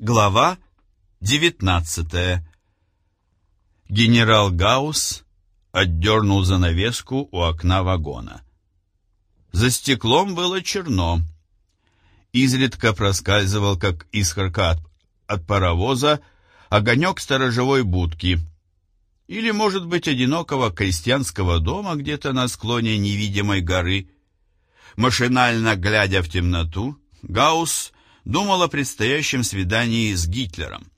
Глава 19 Генерал Гаусс отдернул занавеску у окна вагона. За стеклом было черно. Изредка проскальзывал, как искорка от, от паровоза, огонек сторожевой будки. Или, может быть, одинокого крестьянского дома где-то на склоне невидимой горы. Машинально глядя в темноту, Гаусс думал о предстоящем свидании с Гитлером.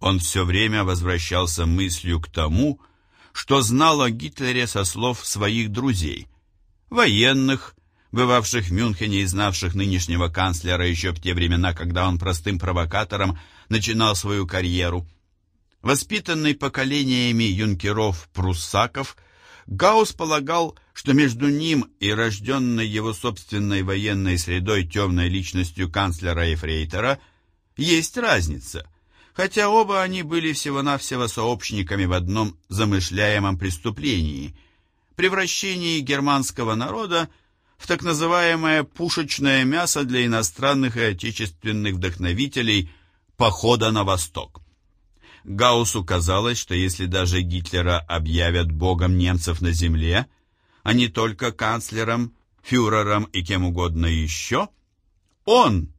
Он все время возвращался мыслью к тому, что знал о Гитлере со слов своих друзей, военных, бывавших в Мюнхене и знавших нынешнего канцлера еще в те времена, когда он простым провокатором начинал свою карьеру. Воспитанный поколениями юнкеров-пруссаков, Гаусс полагал, что между ним и рожденной его собственной военной средой темной личностью канцлера Ефрейтора есть разница, хотя оба они были всего-навсего сообщниками в одном замышляемом преступлении – превращении германского народа в так называемое пушечное мясо для иностранных и отечественных вдохновителей похода на восток. Гауссу казалось, что если даже Гитлера объявят богом немцев на земле, а не только канцлером, фюрером и кем угодно еще, он,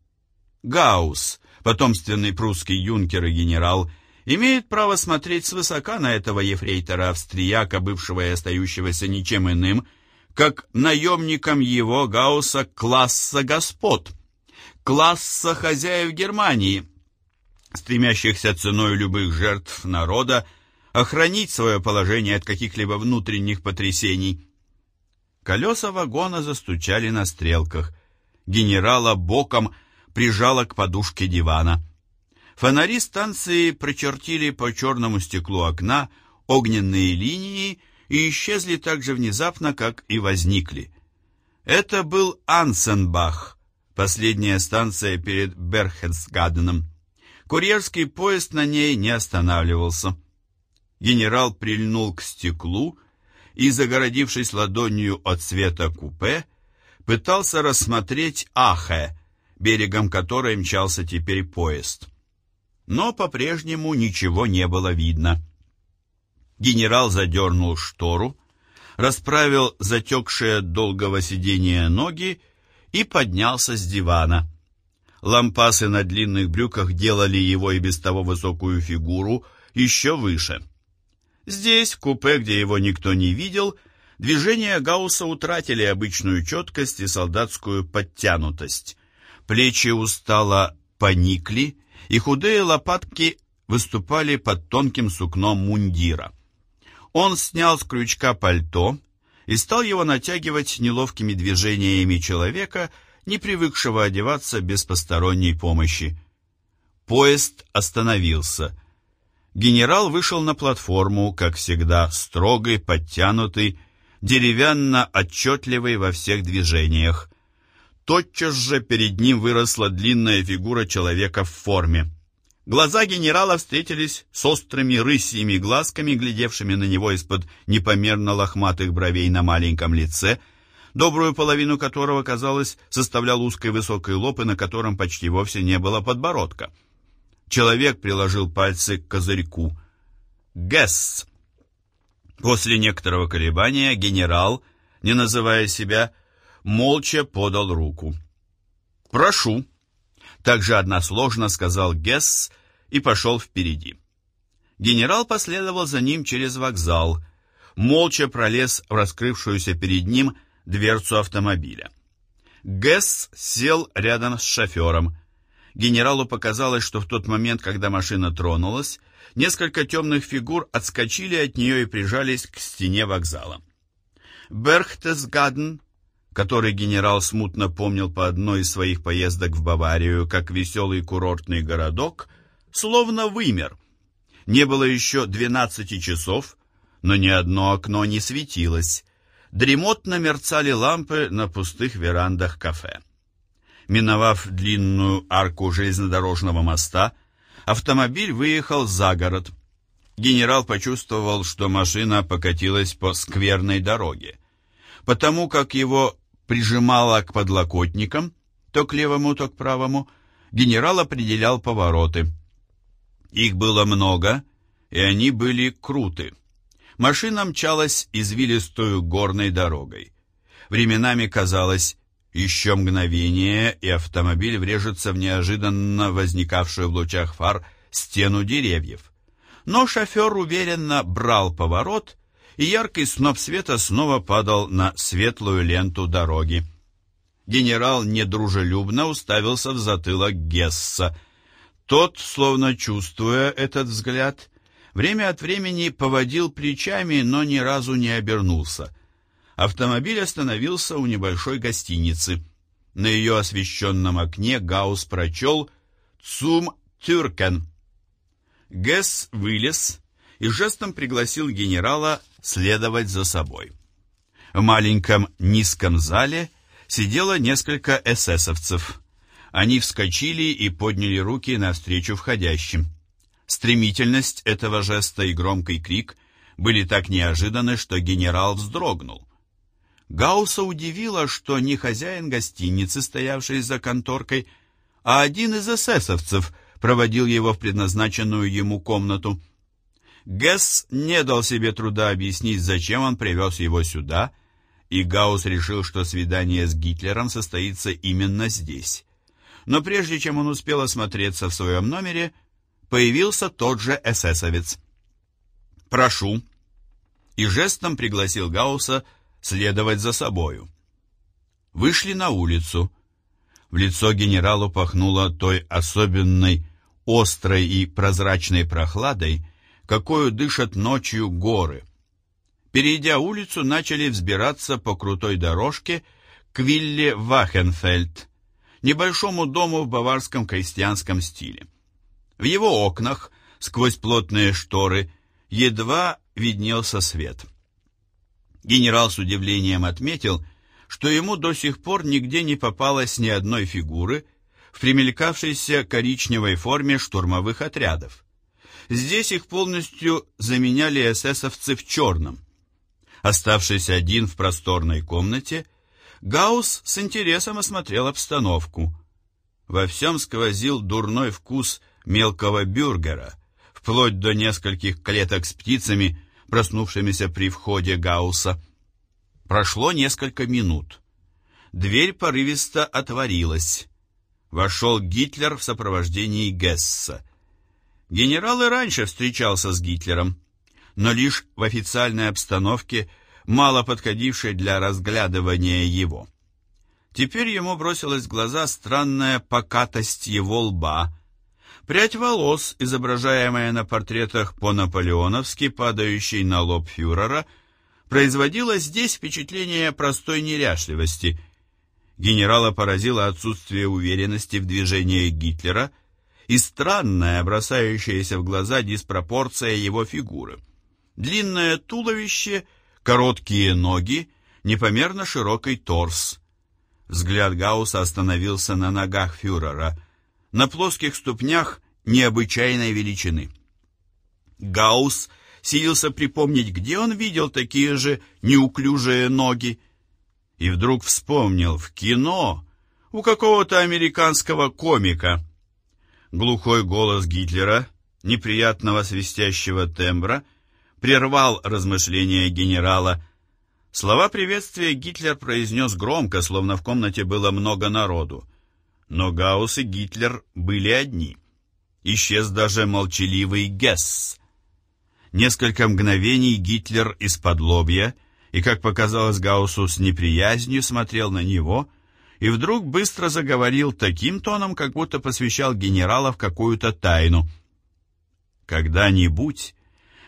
Гаусс, потомственный прусский юнкер и генерал, имеет право смотреть свысока на этого ефрейтора-австрияка, бывшего и остающегося ничем иным, как наемником его Гаусса класса господ, класса хозяев Германии, стремящихся ценой любых жертв народа охранить свое положение от каких-либо внутренних потрясений. Колеса вагона застучали на стрелках. Генерала боком прижало к подушке дивана. Фонари станции прочертили по черному стеклу окна огненные линии и исчезли так же внезапно, как и возникли. Это был Ансенбах, последняя станция перед Берхенсгаденом. Курьерский поезд на ней не останавливался. Генерал прильнул к стеклу и, загородившись ладонью от света купе, пытался рассмотреть Ахе, берегом которой мчался теперь поезд. Но по-прежнему ничего не было видно. Генерал задернул штору, расправил затекшие от долгого сидения ноги и поднялся с дивана. Лампасы на длинных брюках делали его и без того высокую фигуру еще выше. Здесь, в купе, где его никто не видел, движения Гаусса утратили обычную четкость и солдатскую подтянутость. Плечи устало поникли, и худые лопатки выступали под тонким сукном мундира. Он снял с крючка пальто и стал его натягивать неловкими движениями человека, не привыкшего одеваться без посторонней помощи. Поезд остановился. Генерал вышел на платформу, как всегда, строгий, подтянутый, деревянно отчетливый во всех движениях. Тотчас же перед ним выросла длинная фигура человека в форме. Глаза генерала встретились с острыми рысьими глазками, глядевшими на него из-под непомерно лохматых бровей на маленьком лице — добрую половину которого, казалось, составлял узкий высокий лоб, и на котором почти вовсе не было подбородка. Человек приложил пальцы к козырьку. «Гесс!» После некоторого колебания генерал, не называя себя, молча подал руку. «Прошу!» Также односложно сказал Гесс и пошел впереди. Генерал последовал за ним через вокзал, молча пролез в раскрывшуюся перед ним дверцу автомобиля. Гэс сел рядом с шофером. Генералу показалось, что в тот момент, когда машина тронулась, несколько темных фигур отскочили от нее и прижались к стене вокзала. Берхтесгаден, который генерал смутно помнил по одной из своих поездок в Баварию как веселый курортный городок, словно вымер. Не было еще двенадцати часов, но ни одно окно не светилось, дремотно мерцали лампы на пустых верандах кафе. Миновав длинную арку железнодорожного моста, автомобиль выехал за город. Генерал почувствовал, что машина покатилась по скверной дороге. Потому как его прижимало к подлокотникам, то к левому, то к правому, генерал определял повороты. Их было много, и они были круты. Машина мчалась извилистую горной дорогой. Временами казалось, еще мгновение, и автомобиль врежется в неожиданно возникавшую в лучах фар стену деревьев. Но шофер уверенно брал поворот, и яркий сноп света снова падал на светлую ленту дороги. Генерал недружелюбно уставился в затылок Гесса. Тот, словно чувствуя этот взгляд, время от времени поводил плечами, но ни разу не обернулся. Автомобиль остановился у небольшой гостиницы. На ее освещенном окне Гаус прочел «Цум Тюркен». Гесс вылез и жестом пригласил генерала следовать за собой. В маленьком низком зале сидело несколько эсэсовцев. Они вскочили и подняли руки навстречу входящим. Стремительность этого жеста и громкий крик были так неожиданны, что генерал вздрогнул. Гауса удивило, что не хозяин гостиницы, стоявший за конторкой, а один из эсэсовцев проводил его в предназначенную ему комнату. Гесс не дал себе труда объяснить, зачем он привез его сюда, и Гаус решил, что свидание с Гитлером состоится именно здесь. Но прежде чем он успел осмотреться в своем номере, появился тот же эсэсовец. «Прошу», и жестом пригласил Гауса следовать за собою. Вышли на улицу. В лицо генералу пахнуло той особенной, острой и прозрачной прохладой, какую дышат ночью горы. Перейдя улицу, начали взбираться по крутой дорожке к вилле Вахенфельд, небольшому дому в баварском крестьянском стиле. В его окнах, сквозь плотные шторы, едва виднелся свет. Генерал с удивлением отметил, что ему до сих пор нигде не попалось ни одной фигуры в примелькавшейся коричневой форме штурмовых отрядов. Здесь их полностью заменяли эсэсовцы в черном. Оставшись один в просторной комнате, Гаус с интересом осмотрел обстановку. Во всем сквозил дурной вкус мелкого бюргера, вплоть до нескольких клеток с птицами, проснувшимися при входе Гаусса. Прошло несколько минут. Дверь порывисто отворилась. Вошел Гитлер в сопровождении Гесса. Генерал и раньше встречался с Гитлером, но лишь в официальной обстановке, мало подходившей для разглядывания его. Теперь ему бросилась в глаза странная покатость его лба, Прядь волос, изображаемая на портретах по-наполеоновски, падающей на лоб фюрера, производила здесь впечатление простой неряшливости. Генерала поразило отсутствие уверенности в движении Гитлера и странная, бросающаяся в глаза диспропорция его фигуры. Длинное туловище, короткие ноги, непомерно широкий торс. Взгляд Гаусса остановился на ногах фюрера – на плоских ступнях необычайной величины. Гаусс силился припомнить, где он видел такие же неуклюжие ноги, и вдруг вспомнил в кино у какого-то американского комика. Глухой голос Гитлера, неприятного свистящего тембра, прервал размышления генерала. Слова приветствия Гитлер произнес громко, словно в комнате было много народу. Но Гаусс и Гитлер были одни. Исчез даже молчаливый Гесс. Несколько мгновений Гитлер из-под лобья и, как показалось Гауссу, с неприязнью смотрел на него и вдруг быстро заговорил таким тоном, как будто посвящал генерала в какую-то тайну. «Когда-нибудь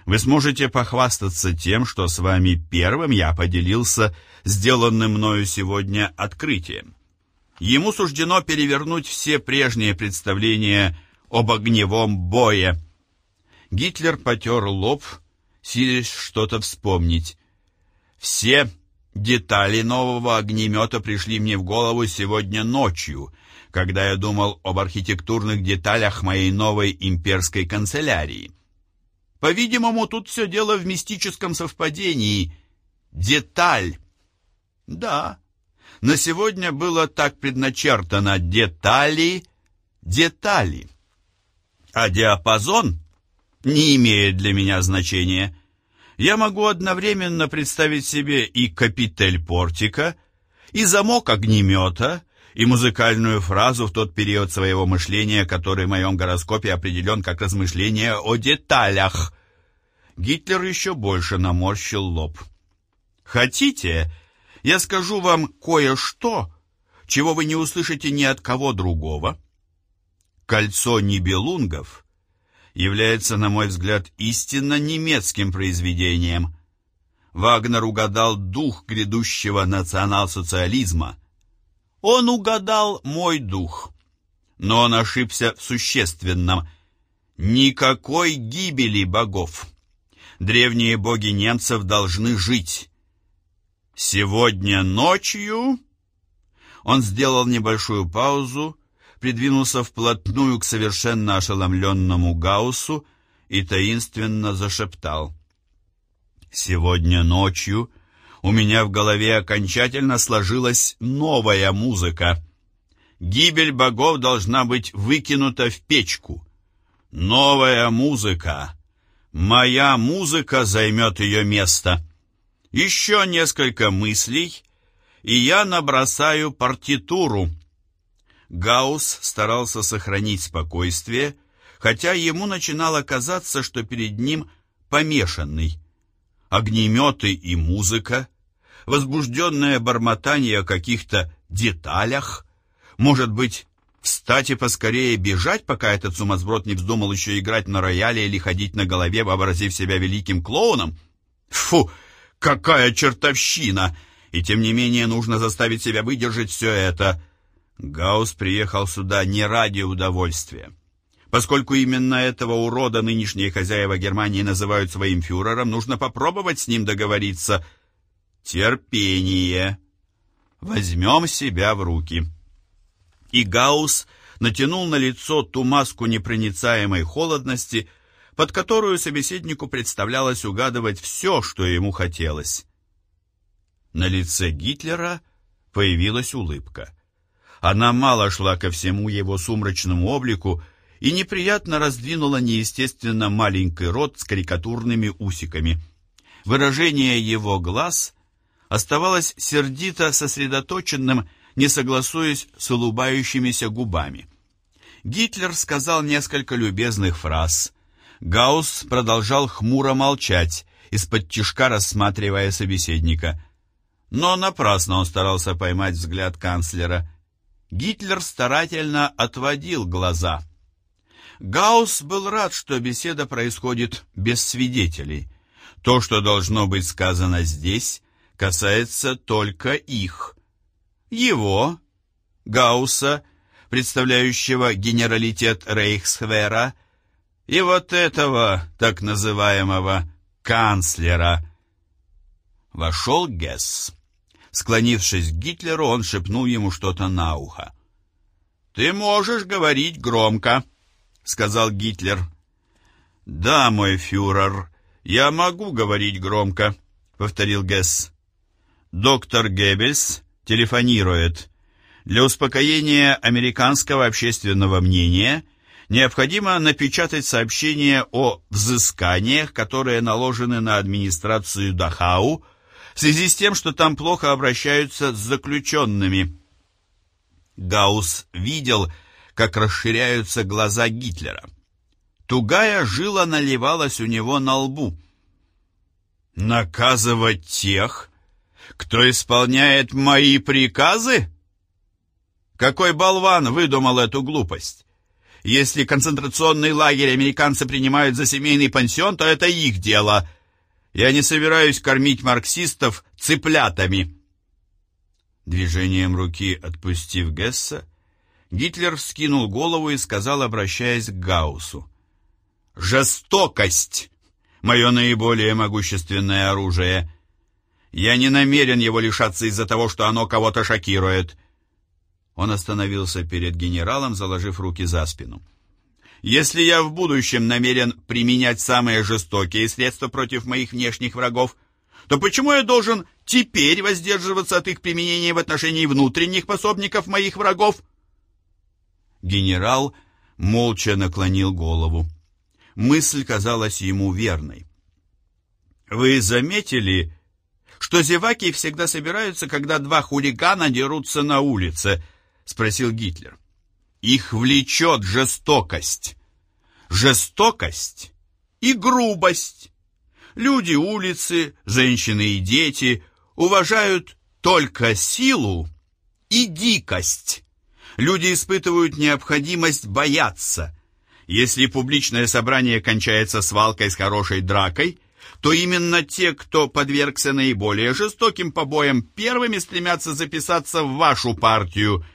вы сможете похвастаться тем, что с вами первым я поделился сделанным мною сегодня открытием. Ему суждено перевернуть все прежние представления об огневом бое. Гитлер потер лоб, силясь что-то вспомнить. Все детали нового огнемета пришли мне в голову сегодня ночью, когда я думал об архитектурных деталях моей новой имперской канцелярии. По-видимому, тут все дело в мистическом совпадении. Деталь. Да, на сегодня было так предначертано детали, детали. А диапазон не имеет для меня значения. Я могу одновременно представить себе и капитель портика, и замок огнемета, и музыкальную фразу в тот период своего мышления, который в моем гороскопе определен как размышление о деталях. Гитлер еще больше наморщил лоб. «Хотите, я скажу вам кое-что, чего вы не услышите ни от кого другого?» «Кольцо Нибелунгов» является, на мой взгляд, истинно немецким произведением. Вагнер угадал дух грядущего национал-социализма – он угадал мой дух. Но он ошибся в существенном. Никакой гибели богов. Древние боги немцев должны жить. Сегодня ночью... Он сделал небольшую паузу, придвинулся вплотную к совершенно ошеломленному Гауссу и таинственно зашептал. «Сегодня ночью у меня в голове окончательно сложилась новая музыка. Гибель богов должна быть выкинута в печку. Новая музыка. Моя музыка займет ее место. Еще несколько мыслей, и я набросаю партитуру. Гаус старался сохранить спокойствие, хотя ему начинало казаться, что перед ним помешанный. Огнеметы и музыка возбужденное бормотание о каких-то деталях. Может быть, встать и поскорее бежать, пока этот сумасброд не вздумал еще играть на рояле или ходить на голове, вообразив себя великим клоуном? Фу, какая чертовщина! И тем не менее нужно заставить себя выдержать все это. Гаус приехал сюда не ради удовольствия. Поскольку именно этого урода нынешние хозяева Германии называют своим фюрером, нужно попробовать с ним договориться – терпение. Возьмем себя в руки. И Гаус натянул на лицо ту маску непроницаемой холодности, под которую собеседнику представлялось угадывать все, что ему хотелось. На лице Гитлера появилась улыбка. Она мало шла ко всему его сумрачному облику и неприятно раздвинула неестественно маленький рот с карикатурными усиками. Выражение его глаз оставалось сердито сосредоточенным, не согласуясь с улыбающимися губами. Гитлер сказал несколько любезных фраз. Гаусс продолжал хмуро молчать, из-под тишка рассматривая собеседника. Но напрасно он старался поймать взгляд канцлера. Гитлер старательно отводил глаза. Гаусс был рад, что беседа происходит без свидетелей. То, что должно быть сказано здесь, касается только их. Его, Гаусса, представляющего генералитет Рейхсвера, и вот этого так называемого канцлера. Вошел Гесс. Склонившись к Гитлеру, он шепнул ему что-то на ухо. «Ты можешь говорить громко», — сказал Гитлер. «Да, мой фюрер, я могу говорить громко», — повторил Гесс. Доктор Геббельс телефонирует. Для успокоения американского общественного мнения необходимо напечатать сообщение о взысканиях, которые наложены на администрацию Дахау в связи с тем, что там плохо обращаются с заключенными. Гаус видел, как расширяются глаза Гитлера. Тугая жила наливалась у него на лбу. «Наказывать тех, кто исполняет мои приказы? Какой болван выдумал эту глупость? Если концентрационный лагерь американцы принимают за семейный пансион, то это их дело. Я не собираюсь кормить марксистов цыплятами. Движением руки отпустив Гесса, Гитлер вскинул голову и сказал, обращаясь к Гауссу. «Жестокость — мое наиболее могущественное оружие. Я не намерен его лишаться из-за того, что оно кого-то шокирует. Он остановился перед генералом, заложив руки за спину. Если я в будущем намерен применять самые жестокие средства против моих внешних врагов, то почему я должен теперь воздерживаться от их применения в отношении внутренних пособников моих врагов? Генерал молча наклонил голову. Мысль казалась ему верной. «Вы заметили, что зеваки всегда собираются, когда два хулигана дерутся на улице?» — спросил Гитлер. «Их влечет жестокость. Жестокость и грубость. Люди улицы, женщины и дети уважают только силу и дикость. Люди испытывают необходимость бояться. Если публичное собрание кончается свалкой с хорошей дракой, то именно те, кто подвергся наиболее жестоким побоям, первыми стремятся записаться в вашу партию.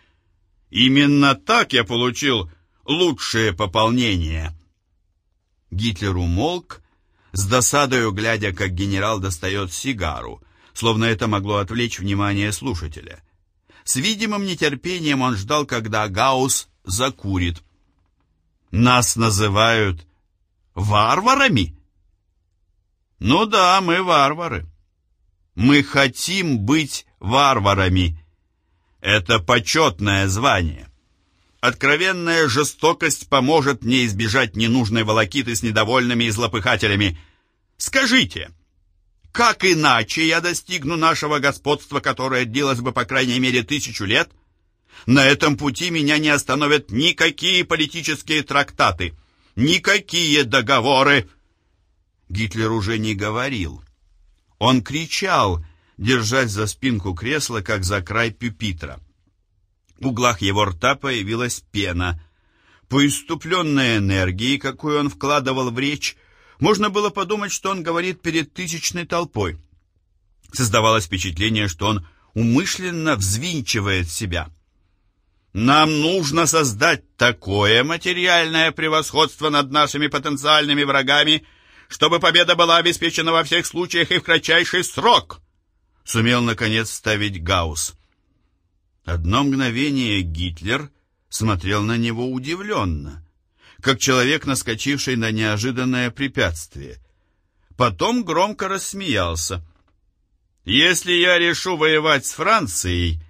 Именно так я получил лучшее пополнение. Гитлер умолк, с досадою глядя, как генерал достает сигару, словно это могло отвлечь внимание слушателя. С видимым нетерпением он ждал, когда Гаус закурит. «Нас называют варварами?» «Ну да, мы варвары. Мы хотим быть варварами. Это почетное звание. Откровенная жестокость поможет мне избежать ненужной волокиты с недовольными и злопыхателями. Скажите, как иначе я достигну нашего господства, которое длилось бы по крайней мере тысячу лет? На этом пути меня не остановят никакие политические трактаты, никакие договоры. Гитлер уже не говорил. Он кричал, держась за спинку кресла, как за край пюпитра. В углах его рта появилась пена. По иступленной энергии, какую он вкладывал в речь, можно было подумать, что он говорит перед тысячной толпой. Создавалось впечатление, что он умышленно взвинчивает себя. Нам нужно создать такое материальное превосходство над нашими потенциальными врагами, чтобы победа была обеспечена во всех случаях и в кратчайший срок, сумел, наконец, ставить Гаусс. Одно мгновение Гитлер смотрел на него удивленно, как человек, наскочивший на неожиданное препятствие. Потом громко рассмеялся. «Если я решу воевать с Францией,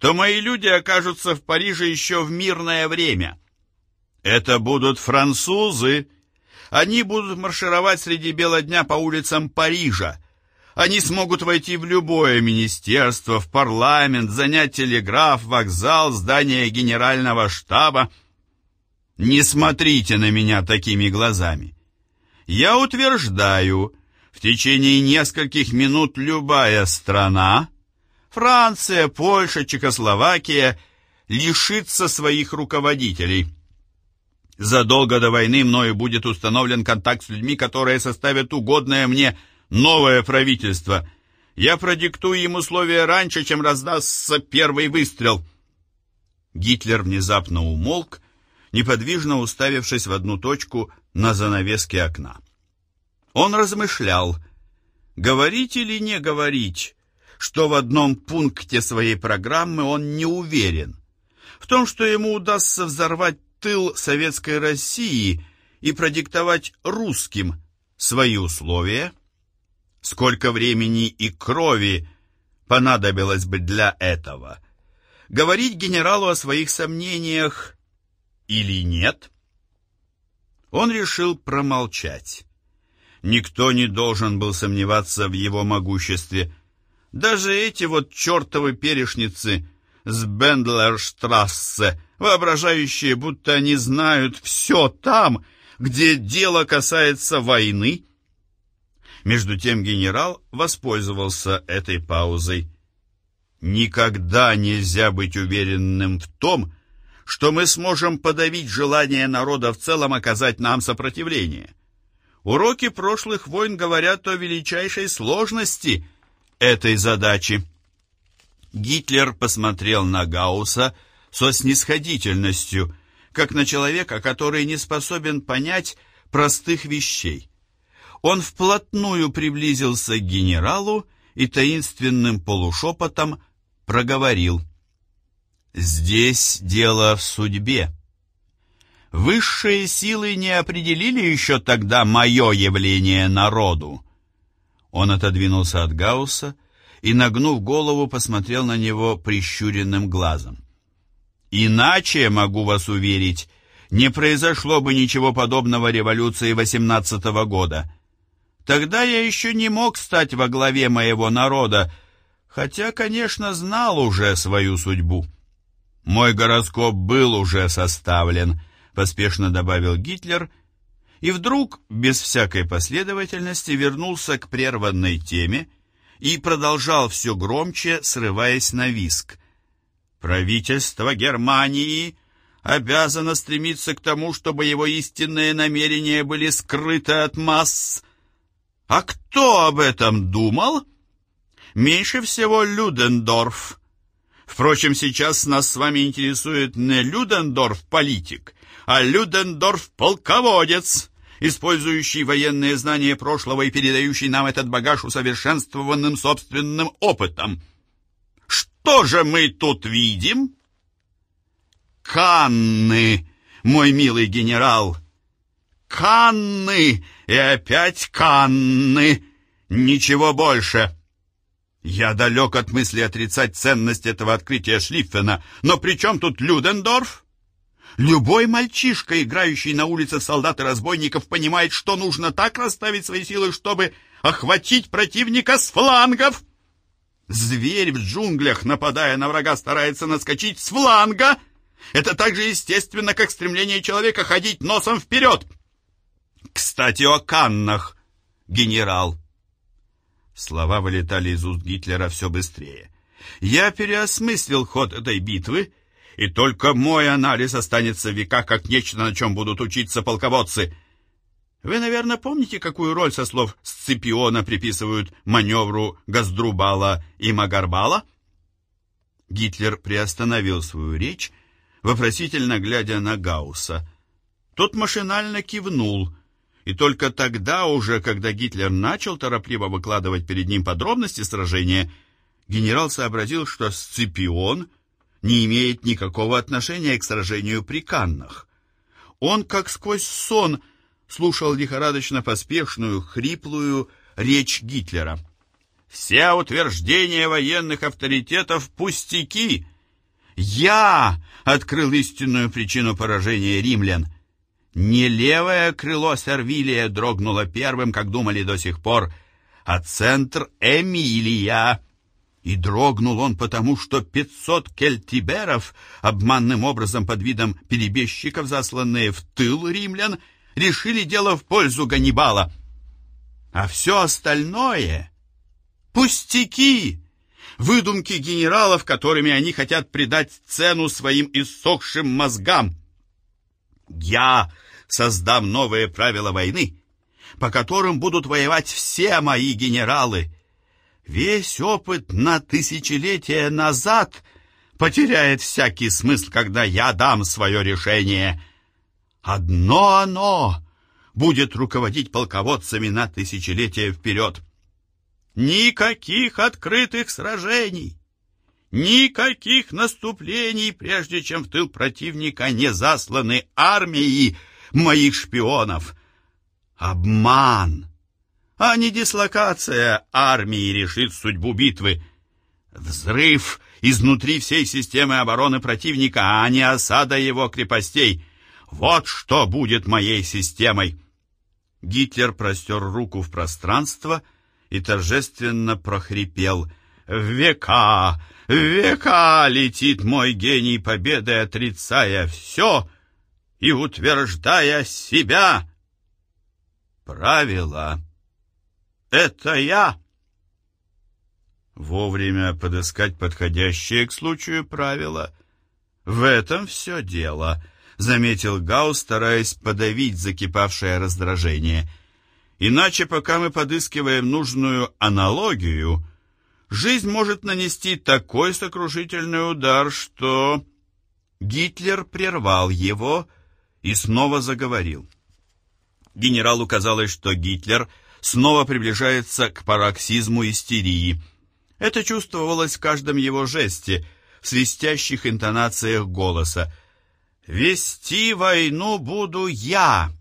то мои люди окажутся в Париже еще в мирное время. Это будут французы. Они будут маршировать среди бела дня по улицам Парижа, они смогут войти в любое министерство, в парламент, занять телеграф, вокзал, здание генерального штаба. Не смотрите на меня такими глазами. Я утверждаю, в течение нескольких минут любая страна, Франция, Польша, Чехословакия, лишится своих руководителей. Задолго до войны мною будет установлен контакт с людьми, которые составят угодное мне новое правительство. Я продиктую им условия раньше, чем раздастся первый выстрел». Гитлер внезапно умолк, неподвижно уставившись в одну точку на занавеске окна. Он размышлял, говорить или не говорить, что в одном пункте своей программы он не уверен. В том, что ему удастся взорвать тыл Советской России и продиктовать русским свои условия – Сколько времени и крови понадобилось бы для этого? Говорить генералу о своих сомнениях или нет? Он решил промолчать. Никто не должен был сомневаться в его могуществе. Даже эти вот чертовы перешницы с Бендлерштрассе, воображающие, будто они знают все там, где дело касается войны, между тем генерал воспользовался этой паузой. «Никогда нельзя быть уверенным в том, что мы сможем подавить желание народа в целом оказать нам сопротивление. Уроки прошлых войн говорят о величайшей сложности этой задачи». Гитлер посмотрел на Гаусса со снисходительностью, как на человека, который не способен понять простых вещей. Он вплотную приблизился к генералу и таинственным полушепотом проговорил. «Здесь дело в судьбе. Высшие силы не определили еще тогда мое явление народу». Он отодвинулся от Гаусса и, нагнув голову, посмотрел на него прищуренным глазом. Иначе, могу вас уверить, не произошло бы ничего подобного революции 18 -го года. Тогда я еще не мог стать во главе моего народа, хотя, конечно, знал уже свою судьбу. Мой гороскоп был уже составлен, поспешно добавил Гитлер, и вдруг, без всякой последовательности, вернулся к прерванной теме и продолжал все громче, срываясь на виск. Правительство Германии обязано стремиться к тому, чтобы его истинные намерения были скрыты от масс. А кто об этом думал? Меньше всего Людендорф. Впрочем, сейчас нас с вами интересует не Людендорф-политик, а Людендорф-полководец, использующий военные знания прошлого и передающий нам этот багаж усовершенствованным собственным опытом. Что же мы тут видим? Канны, мой милый генерал. Канны и опять Канны. Ничего больше. Я далек от мысли отрицать ценность этого открытия Шлиффена, но при чем тут Людендорф? Любой мальчишка, играющий на улице солдат и разбойников, понимает, что нужно так расставить свои силы, чтобы охватить противника с флангов. Зверь в джунглях, нападая на врага, старается наскочить с фланга. Это так же естественно, как стремление человека ходить носом вперед. Кстати, о Каннах, генерал. Слова вылетали из уст Гитлера все быстрее. Я переосмыслил ход этой битвы, и только мой анализ останется в веках как нечто, на чем будут учиться полководцы. Вы, наверное, помните, какую роль со слов Сципиона приписывают маневру Газдрубала и Магарбала? Гитлер приостановил свою речь, вопросительно глядя на Гаусса. Тот машинально кивнул, и только тогда уже, когда Гитлер начал торопливо выкладывать перед ним подробности сражения, генерал сообразил, что Сципион не имеет никакого отношения к сражению при Каннах. Он, как сквозь сон, слушал лихорадочно поспешную, хриплую речь Гитлера. «Все утверждения военных авторитетов — пустяки! Я открыл истинную причину поражения римлян. Не левое крыло Сервилия дрогнуло первым, как думали до сих пор, а центр Эмилия. И дрогнул он потому, что пятьсот кельтиберов, обманным образом под видом перебежчиков, засланные в тыл римлян, решили дело в пользу Ганнибала. А все остальное — пустяки, выдумки генералов, которыми они хотят придать цену своим иссохшим мозгам. Я создам новые правила войны, по которым будут воевать все мои генералы. Весь опыт на тысячелетия назад потеряет всякий смысл, когда я дам свое решение — Одно оно будет руководить полководцами на тысячелетия вперед. Никаких открытых сражений, никаких наступлений, прежде чем в тыл противника не засланы армии моих шпионов. Обман, а не дислокация армии решит судьбу битвы. Взрыв изнутри всей системы обороны противника, а не осада его крепостей — вот что будет моей системой!» Гитлер простер руку в пространство и торжественно прохрипел. «В века, века летит мой гений победы, отрицая все и утверждая себя!» «Правила! Это я!» Вовремя подыскать подходящее к случаю правила. В этом все дело —— заметил Гаус, стараясь подавить закипавшее раздражение. «Иначе, пока мы подыскиваем нужную аналогию, жизнь может нанести такой сокрушительный удар, что...» Гитлер прервал его и снова заговорил. Генералу казалось, что Гитлер снова приближается к пароксизму истерии. Это чувствовалось в каждом его жесте, в свистящих интонациях голоса. Вести войну буду я.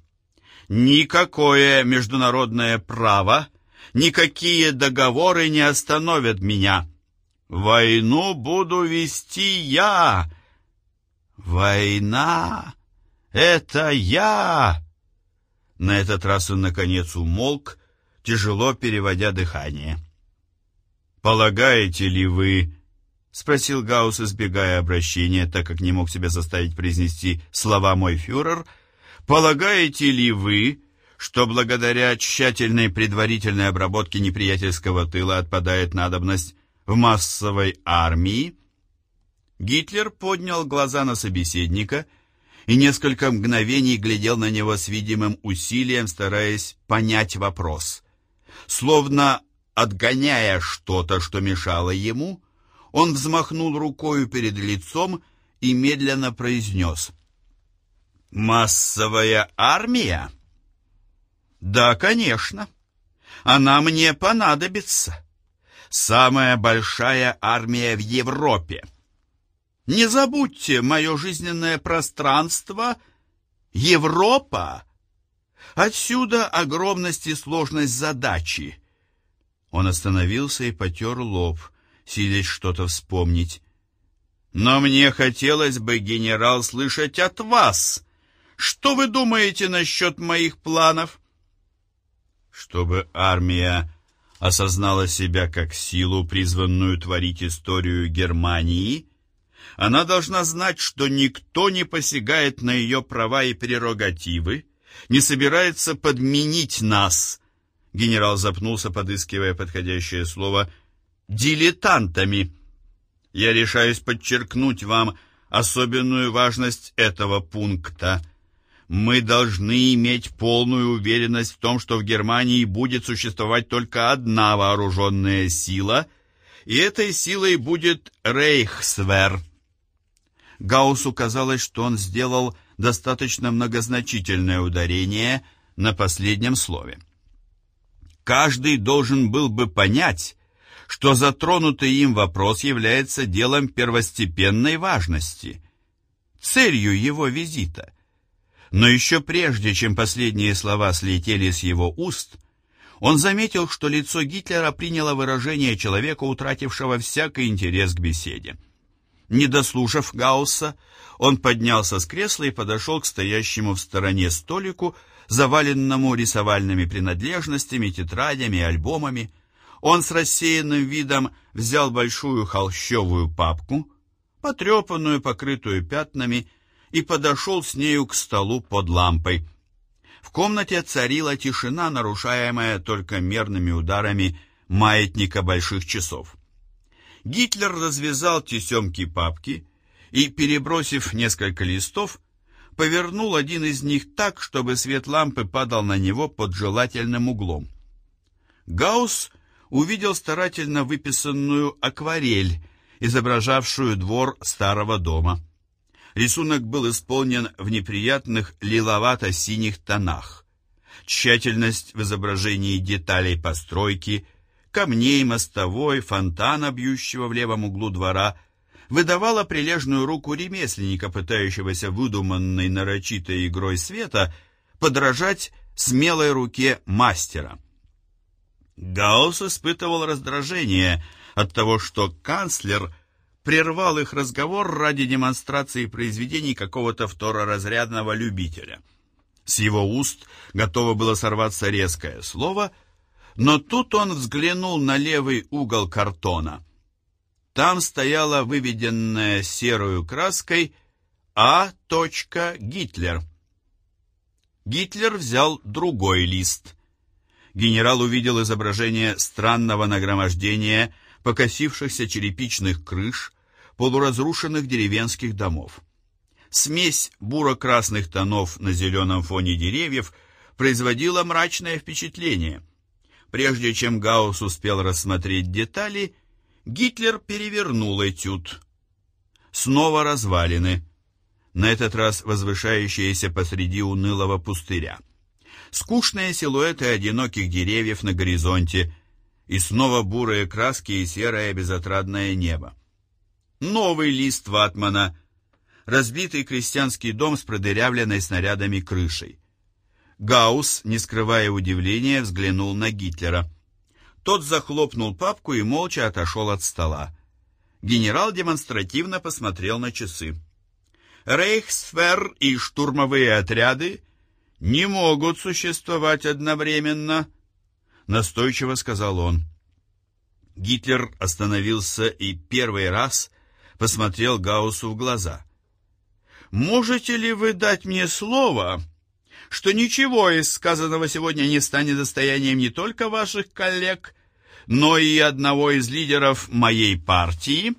Никакое международное право, никакие договоры не остановят меня. Войну буду вести я. «Война! Это я!» На этот раз он, наконец, умолк, тяжело переводя дыхание. «Полагаете ли вы...» — спросил Гаусс, избегая обращения, так как не мог себя заставить произнести слова «мой фюрер». «Полагаете ли вы, что благодаря тщательной предварительной обработке неприятельского тыла отпадает надобность в массовой армии?» Гитлер поднял глаза на собеседника — и несколько мгновений глядел на него с видимым усилием, стараясь понять вопрос. Словно отгоняя что-то, что мешало ему, он взмахнул рукою перед лицом и медленно произнес. «Массовая армия?» «Да, конечно. Она мне понадобится. Самая большая армия в Европе». Не забудьте, мое жизненное пространство — Европа. Отсюда огромность и сложность задачи. Он остановился и потер лоб, силясь что-то вспомнить. Но мне хотелось бы, генерал, слышать от вас. Что вы думаете насчет моих планов? Чтобы армия осознала себя как силу, призванную творить историю Германии — она должна знать, что никто не посягает на ее права и прерогативы, не собирается подменить нас. Генерал запнулся, подыскивая подходящее слово «дилетантами». Я решаюсь подчеркнуть вам особенную важность этого пункта. Мы должны иметь полную уверенность в том, что в Германии будет существовать только одна вооруженная сила, и этой силой будет Рейхсвер – Гауссу казалось, что он сделал достаточно многозначительное ударение на последнем слове. Каждый должен был бы понять, что затронутый им вопрос является делом первостепенной важности, целью его визита. Но еще прежде, чем последние слова слетели с его уст, он заметил, что лицо Гитлера приняло выражение человека, утратившего всякий интерес к беседе. Не дослушав Гаусса, он поднялся с кресла и подошел к стоящему в стороне столику, заваленному рисовальными принадлежностями, тетрадями, альбомами. Он с рассеянным видом взял большую холщовую папку, потрепанную, покрытую пятнами, и подошел с нею к столу под лампой. В комнате царила тишина, нарушаемая только мерными ударами маятника больших часов. Гитлер развязал тесемки папки и, перебросив несколько листов, повернул один из них так, чтобы свет лампы падал на него под желательным углом. Гаусс увидел старательно выписанную акварель, изображавшую двор старого дома. Рисунок был исполнен в неприятных лиловато-синих тонах. Тщательность в изображении деталей постройки – камней, мостовой, фонтана, бьющего в левом углу двора, выдавала прилежную руку ремесленника, пытающегося выдуманной нарочитой игрой света подражать смелой руке мастера. Гаусс испытывал раздражение от того, что канцлер прервал их разговор ради демонстрации произведений какого-то второразрядного любителя. С его уст готово было сорваться резкое слово — но тут он взглянул на левый угол картона. Там стояла выведенная серую краской А. Гитлер. Гитлер взял другой лист. Генерал увидел изображение странного нагромождения покосившихся черепичных крыш, полуразрушенных деревенских домов. Смесь буро-красных тонов на зеленом фоне деревьев производила мрачное впечатление – Прежде чем Гаусс успел рассмотреть детали, Гитлер перевернул этюд. Снова развалины, на этот раз возвышающиеся посреди унылого пустыря. Скучные силуэты одиноких деревьев на горизонте и снова бурые краски и серое безотрадное небо. Новый лист ватмана, разбитый крестьянский дом с продырявленной снарядами крышей. Гаус, не скрывая удивления, взглянул на Гитлера. Тот захлопнул папку и молча отошел от стола. Генерал демонстративно посмотрел на часы. Рейхсфер и штурмовые отряды не могут существовать одновременно, настойчиво сказал он. Гитлер остановился и первый раз посмотрел Гауссу в глаза. «Можете ли вы дать мне слово, что ничего из сказанного сегодня не станет достоянием не только ваших коллег, но и одного из лидеров моей партии?»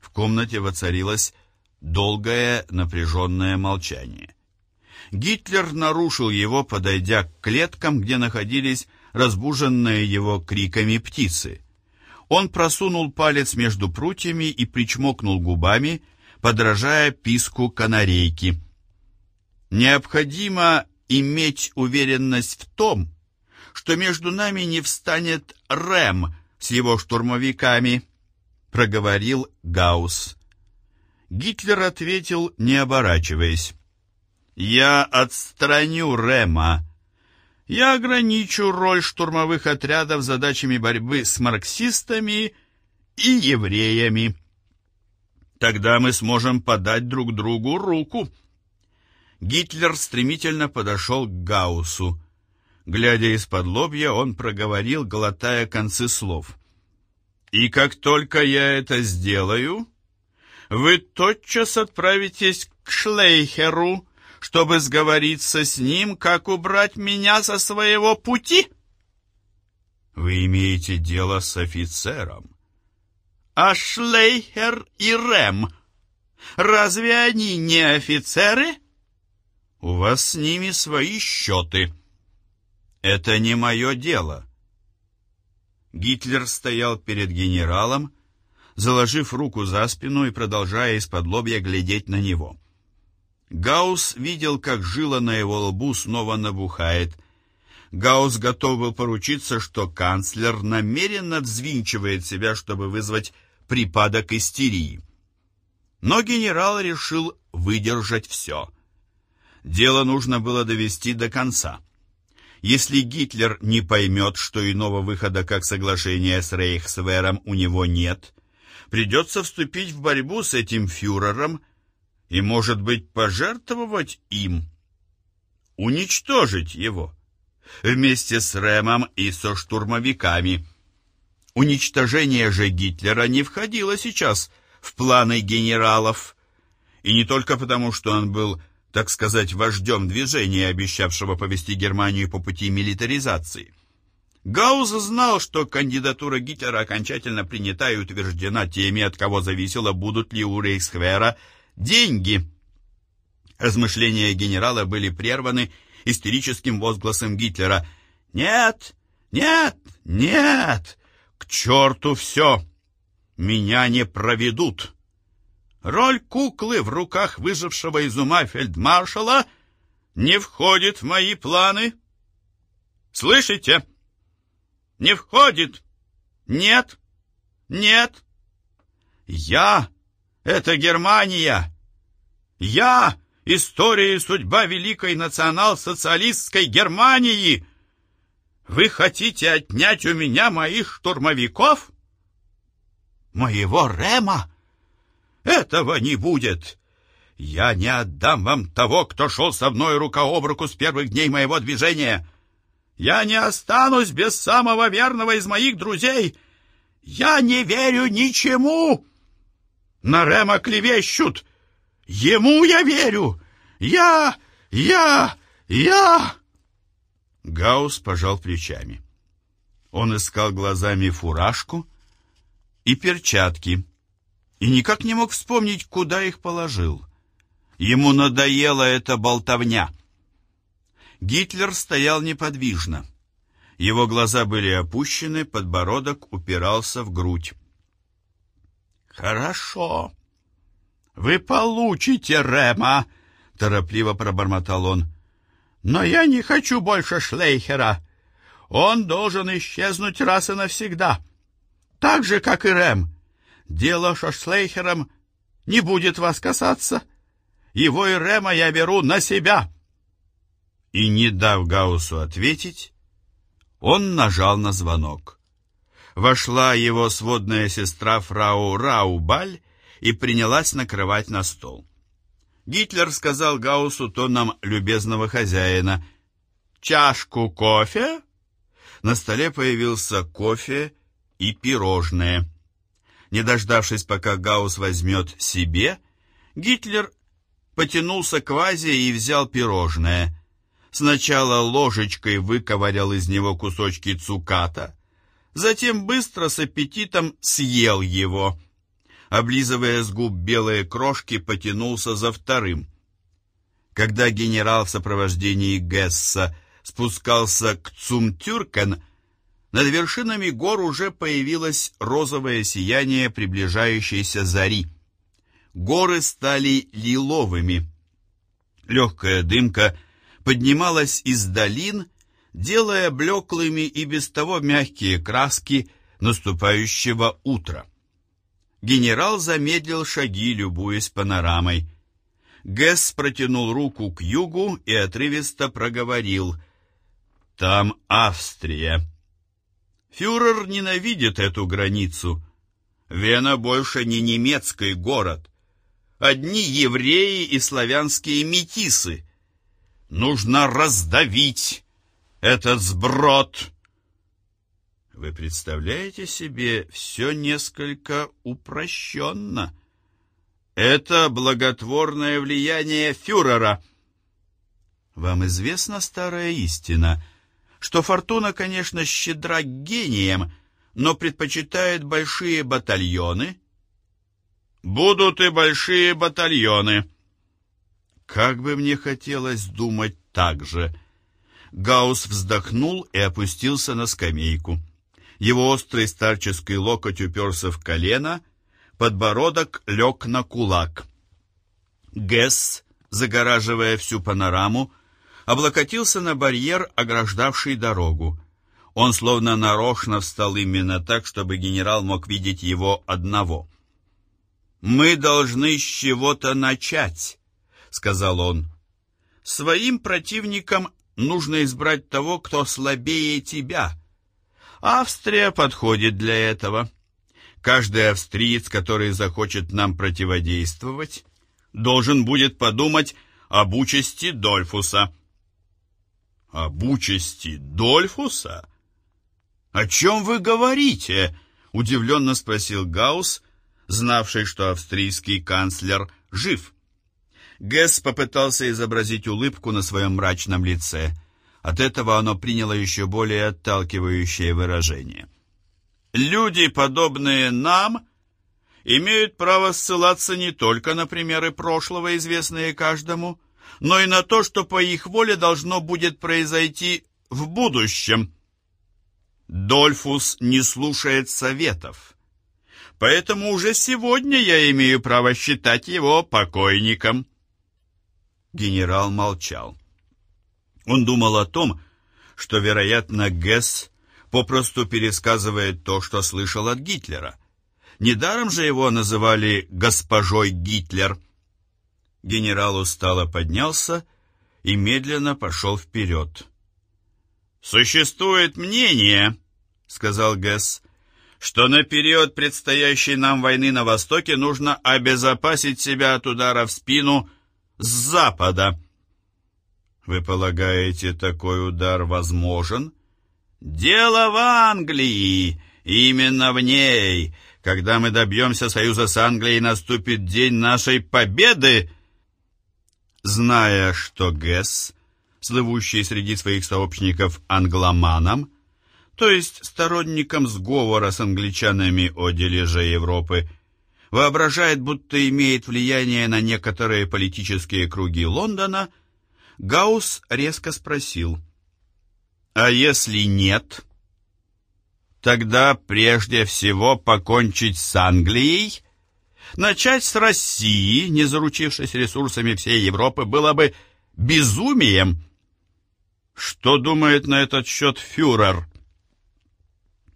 В комнате воцарилось долгое напряженное молчание. Гитлер нарушил его, подойдя к клеткам, где находились разбуженные его криками птицы. Он просунул палец между прутьями и причмокнул губами, подражая писку канарейки. «Необходимо иметь уверенность в том, что между нами не встанет Рэм с его штурмовиками», — проговорил Гаусс. Гитлер ответил, не оборачиваясь. «Я отстраню Рема. Я ограничу роль штурмовых отрядов задачами борьбы с марксистами и евреями. Тогда мы сможем подать друг другу руку». Гитлер стремительно подошел к Гауссу. Глядя из-под лобья, он проговорил, глотая концы слов. «И как только я это сделаю, вы тотчас отправитесь к Шлейхеру, чтобы сговориться с ним, как убрать меня со своего пути. Вы имеете дело с офицером. А Шлейхер и Рэм, разве они не офицеры? У вас с ними свои счеты. Это не мое дело. Гитлер стоял перед генералом, заложив руку за спину и продолжая из-под лобья глядеть на него. Гаус видел, как жила на его лбу снова набухает. Гаус готов был поручиться, что канцлер намеренно взвинчивает себя, чтобы вызвать припадок истерии. Но генерал решил выдержать все. Дело нужно было довести до конца. Если Гитлер не поймет, что иного выхода, как соглашение с Рейхсвером, у него нет, придется вступить в борьбу с этим фюрером и, может быть, пожертвовать им, уничтожить его вместе с Рэмом и со штурмовиками. Уничтожение же Гитлера не входило сейчас в планы генералов, и не только потому, что он был, так сказать, вождем движения, обещавшего повести Германию по пути милитаризации – Гаус знал, что кандидатура Гитлера окончательно принята и утверждена теми, от кого зависело, будут ли у Рейхсвера деньги. Размышления генерала были прерваны истерическим возгласом Гитлера. «Нет! Нет! Нет! К черту все! Меня не проведут!» Роль куклы в руках выжившего из ума фельдмаршала не входит в мои планы. «Слышите?» Не входит. Нет. Нет. Я — это Германия. Я — история и судьба великой национал-социалистской Германии. Вы хотите отнять у меня моих штурмовиков? Моего Рема? Этого не будет. Я не отдам вам того, кто шел со мной рука об руку с первых дней моего движения. Я не останусь без самого верного из моих друзей. Я не верю ничему. На Рема клевещут. Ему я верю. Я, я, я...» Гаус пожал плечами. Он искал глазами фуражку и перчатки и никак не мог вспомнить, куда их положил. Ему надоела эта болтовня. Гитлер стоял неподвижно. Его глаза были опущены, подбородок упирался в грудь. «Хорошо. Вы получите Рема!» — торопливо пробормотал он. «Но я не хочу больше Шлейхера. Он должен исчезнуть раз и навсегда. Так же, как и Рэм. Дело со Шлейхером не будет вас касаться. Его и Рема я беру на себя». И, не дав Гауссу ответить, он нажал на звонок. Вошла его сводная сестра фрау Раубаль и принялась накрывать на стол. Гитлер сказал Гауссу тоном любезного хозяина «Чашку кофе?» На столе появился кофе и пирожное. Не дождавшись, пока Гаусс возьмет себе, Гитлер потянулся к вазе и взял пирожное. Сначала ложечкой выковырял из него кусочки цуката, затем быстро с аппетитом съел его. Облизывая с губ белые крошки, потянулся за вторым. Когда генерал в сопровождении Гесса спускался к Цумтюркен, над вершинами гор уже появилось розовое сияние приближающейся зари. Горы стали лиловыми. Легкая дымка поднималась из долин, делая блеклыми и без того мягкие краски наступающего утра. Генерал замедлил шаги, любуясь панорамой. Гэс протянул руку к югу и отрывисто проговорил «Там Австрия». Фюрер ненавидит эту границу. Вена больше не немецкий город. Одни евреи и славянские метисы. Нужно раздавить этот сброд. Вы представляете себе, все несколько упрощенно. Это благотворное влияние фюрера. Вам известна старая истина — что Фортуна, конечно, щедра гением, но предпочитает большие батальоны. Будут и большие батальоны. Как бы мне хотелось думать так же. Гаус вздохнул и опустился на скамейку. Его острый старческий локоть уперся в колено, подбородок лег на кулак. Гесс, загораживая всю панораму, облокотился на барьер, ограждавший дорогу. Он словно нарочно встал именно так, чтобы генерал мог видеть его одного. «Мы должны с чего-то начать», — сказал он. «Своим противникам нужно избрать того, кто слабее тебя. Австрия подходит для этого. Каждый австриец, который захочет нам противодействовать, должен будет подумать об участи Дольфуса» об участи Дольфуса? О чем вы говорите? Удивленно спросил Гаус, знавший, что австрийский канцлер жив. Гесс попытался изобразить улыбку на своем мрачном лице. От этого оно приняло еще более отталкивающее выражение. «Люди, подобные нам, имеют право ссылаться не только на примеры прошлого, известные каждому, но и на то, что по их воле должно будет произойти в будущем. Дольфус не слушает советов, поэтому уже сегодня я имею право считать его покойником. Генерал молчал. Он думал о том, что, вероятно, Гесс попросту пересказывает то, что слышал от Гитлера. Недаром же его называли «госпожой Гитлер», Генерал устало поднялся и медленно пошел вперед. «Существует мнение, — сказал Гэс, — что на период предстоящей нам войны на Востоке нужно обезопасить себя от удара в спину с запада. Вы полагаете, такой удар возможен? Дело в Англии, именно в ней. Когда мы добьемся союза с Англией, наступит день нашей победы, — Зная, что Гесс, слывущий среди своих сообщников англоманом, то есть сторонником сговора с англичанами о дележе Европы, воображает, будто имеет влияние на некоторые политические круги Лондона, Гаус резко спросил, «А если нет?» «Тогда прежде всего покончить с Англией Начать с России, не заручившись ресурсами всей Европы, было бы безумием. Что думает на этот счет фюрер?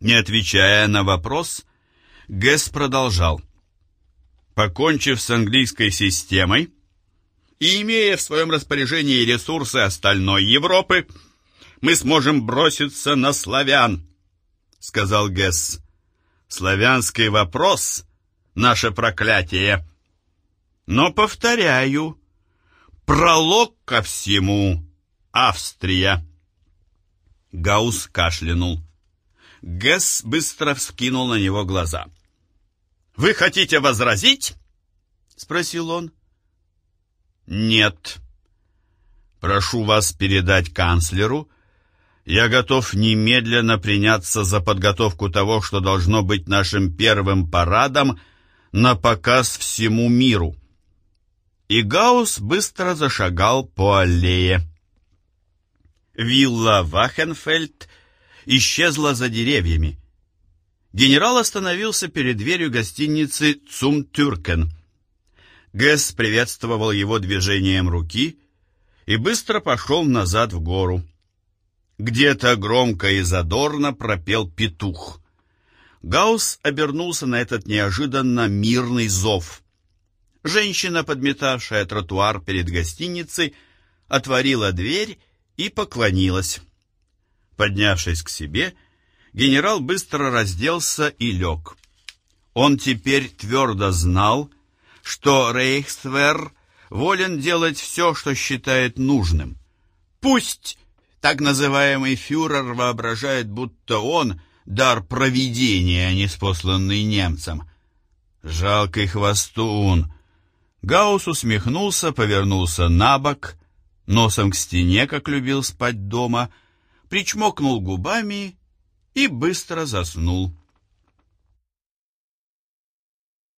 Не отвечая на вопрос, Гесс продолжал. Покончив с английской системой и имея в своем распоряжении ресурсы остальной Европы, мы сможем броситься на славян, сказал Гесс. Славянский вопрос наше проклятие. Но, повторяю, Пролог ко всему. Австрия. Гаус кашлянул. Гесс быстро вскинул на него глаза. «Вы хотите возразить?» — спросил он. «Нет. Прошу вас передать канцлеру. Я готов немедленно приняться за подготовку того, что должно быть нашим первым парадом на показ всему миру». И Гаус быстро зашагал по аллее. Вилла Вахенфельд исчезла за деревьями. Генерал остановился перед дверью гостиницы «Цумтюркен». Гэс приветствовал его движением руки и быстро пошел назад в гору. Где-то громко и задорно пропел петух. Гаус обернулся на этот неожиданно мирный зов. Женщина, подметавшая тротуар перед гостиницей, отворила дверь и поклонилась. Поднявшись к себе, генерал быстро разделся и лег. Он теперь твердо знал, что Рейхсвер волен делать все, что считает нужным. Пусть так называемый фюрер воображает, будто он — дар провидения, а не спосланный немцам. Жалкий хвостун. Гаус усмехнулся, повернулся на бок, носом к стене, как любил спать дома, причмокнул губами и быстро заснул.